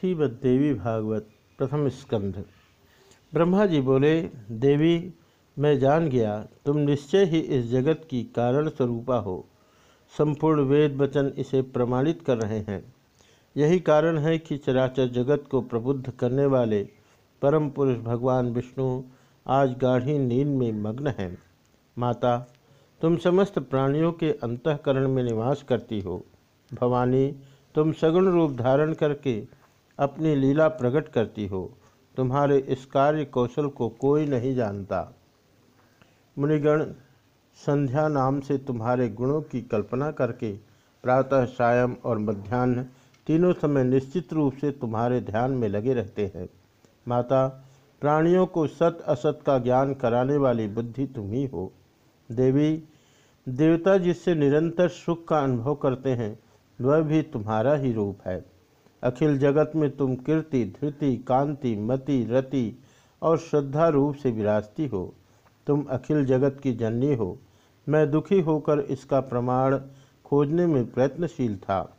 श्रीमद्देवी भागवत, प्रथम स्कंध। ब्रह्मा जी बोले, देवी, मैं जान गया, तुम निश्चय ही इस जगत की कारण स्वरूपा हो। संपूर्ण वेद वचन इसे प्रमाणित कर रहे हैं। यही कारण है कि चराचर जगत को प्रबुद्ध करने वाले परम पुरुष भगवान विष्णु आज गाढ़ी नींद में मग्न हैं। माता, तुम समस्त प्राणियों के अंतकरण में निवास करती हो। भवानी, तुम सगुण रूप धारण करके अपनी लीला प्रकट करती हो। तुम्हारे इस कार्य कौशल को कोई नहीं जानता। मुनिगण, संध्या नाम से तुम्हारे गुणों की कल्पना करके प्रातः सायं और मध्यान्ह तीनों समय निश्चित रूप से तुम्हारे ध्यान में लगे रहते हैं। माता, प्राणियों को सत असत का ज्ञान कराने वाली बुद्धि तुम ही हो। देवी, देवता जिससे निरंतर सुख का अनुभव करते हैं, वह भी तुम्हारा ही रूप है। अखिल जगत में तुम कीर्ति, धृति, कांति, मति, रति और श्रद्धा रूप से विराजती हो। तुम अखिल जगत की जननी हो। मैं दुखी होकर इसका प्रमाण खोजने में प्रयत्नशील था।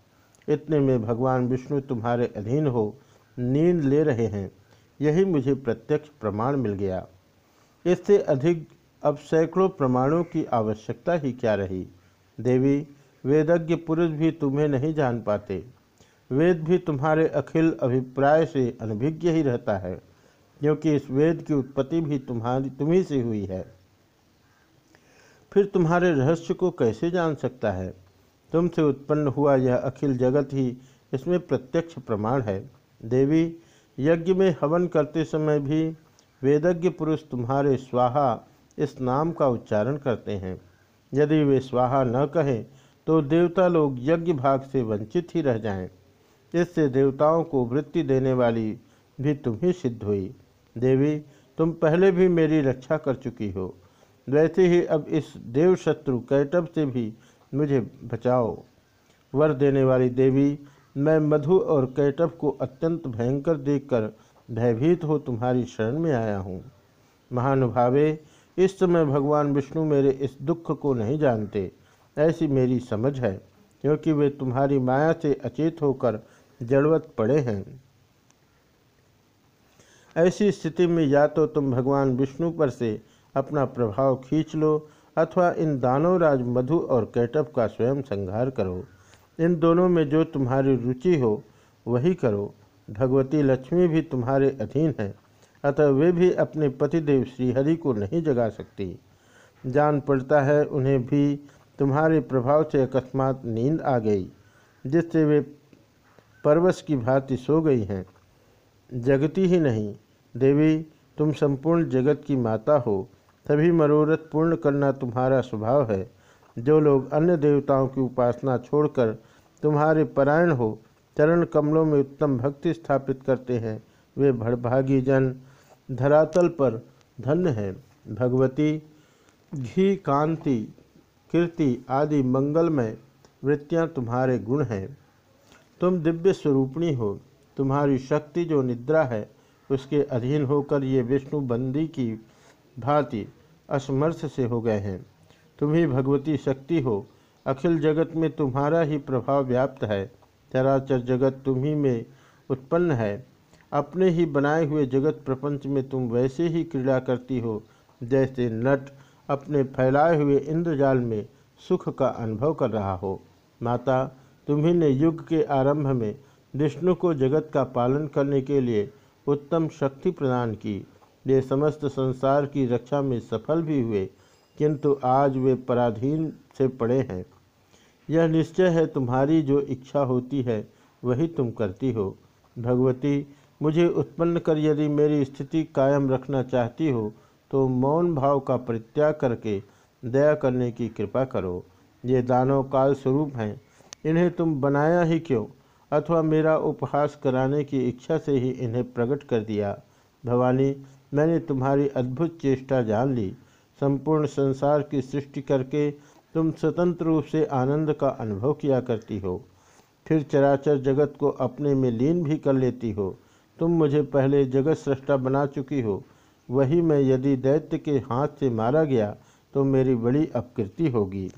इतने में भगवान विष्णु तुम्हारे अधीन हो, नींद ले रहे हैं। यही मुझे प्रत्यक्ष प्रमाण मिल गया। इससे अधिक अब सैकड़ों प्रमाणों की आवश्यकता ही क्या रही? देवी, वेदज्ञ पुरुष भी तुम्हें नहीं जान पाते। वेद भी तुम्हारे अखिल अभिप्राय से अनभिज्ञ ही रहता है, क्योंकि इस वेद की उत्पत्ति भी तुम्हारी, तुम्ही से हुई है। फिर तुम्हारे रहस्य को कैसे जान सकता है? तुमसे उत्पन्न हुआ यह अखिल जगत ही इसमें प्रत्यक्ष प्रमाण है। देवी, यज्ञ में हवन करते समय भी वेदज्ञ पुरुष तुम्हारे स्वाहा इस नाम का उच्चारण करते हैं। यदि वे स्वाहा न कहें तो देवता लोग यज्ञ भाग से वंचित ही रह जाएँ। इससे देवताओं को वृत्ति देने वाली भी तुम ही सिद्ध हुई। देवी, तुम पहले भी मेरी रक्षा कर चुकी हो। वैसे ही अब इस देव शत्रु कैटब से भी मुझे बचाओ। वर देने वाली देवी, मैं मधु और कैटब को अत्यंत भयंकर देखकर भयभीत हो तुम्हारी शरण में आया हूँ। महानुभावे, इस समय भगवान विष्णु मेरे इस दुख को नहीं जानते। ऐसी मेरी समझ है, क्योंकि वे तुम्हारी माया से अचेत होकर जड़वत पड़े हैं। ऐसी स्थिति में या तो तुम भगवान विष्णु पर से अपना प्रभाव खींच लो, अथवा इन दानव राज मधु और कैटअप का स्वयं संहार करो। इन दोनों में जो तुम्हारी रुचि हो, वही करो। भगवती लक्ष्मी भी तुम्हारे अधीन है, अतः वे भी अपने पतिदेव श्रीहरि को नहीं जगा सकती। जान पड़ता है, उन्हें भी तुम्हारे प्रभाव से अकस्मात नींद आ गई, जिससे वे परवश की भांति सो गई हैं। जगती ही नहीं। देवी, तुम संपूर्ण जगत की माता हो। तभी मनोरथ पूर्ण करना तुम्हारा स्वभाव है। जो लोग अन्य देवताओं की उपासना छोड़कर तुम्हारे परायण हो, चरण कमलों में उत्तम भक्ति स्थापित करते हैं, वे भड़भागी जन धरातल पर धन्य हैं। भगवती, घी, कांति, कीर्ति आदि मंगलमय वृत्तियाँ तुम्हारे गुण हैं। तुम दिव्य स्वरूपणी हो, तुम्हारी शक्ति जो निद्रा है, उसके अधीन होकर ये विष्णु बंदी की भांति असमर्थ से हो गए हैं। तुम ही भगवती शक्ति हो, अखिल जगत में तुम्हारा ही प्रभाव व्याप्त है। चराचर जगत तुम्ही में उत्पन्न है। अपने ही बनाए हुए जगत प्रपंच में तुम वैसे ही क्रीड़ा करती हो, जैसे नट अपने फैलाए हुए इंद्रजाल में सुख का अनुभव कर रहा हो। माता तुम्ही ने युग के आरंभ में विष्णु को जगत का पालन करने के लिए उत्तम शक्ति प्रदान की। वे समस्त संसार की रक्षा में सफल भी हुए, किंतु आज वे पराधीन से पड़े हैं। यह निश्चय है तुम्हारी जो इच्छा होती है, वही तुम करती हो। भगवती, मुझे उत्पन्न कर यदि मेरी स्थिति कायम रखना चाहती हो तो मौन भाव का परित्याग करके दया करने की कृपा करो। ये दानव काल स्वरूप हैं। इन्हें तुम बनाया ही क्यों? अथवा मेरा उपहास कराने की इच्छा से ही इन्हें प्रकट कर दिया। भवानी, मैंने तुम्हारी अद्भुत चेष्टा जान ली। संपूर्ण संसार की सृष्टि करके तुम स्वतंत्र रूप से आनंद का अनुभव किया करती हो। फिर चराचर जगत को अपने में लीन भी कर लेती हो। तुम मुझे पहले जगत सृष्टा बना चुकी हो। वही मैं यदि दैत्य के हाथ से मारा गया तो मेरी बड़ी अपकृति होगी।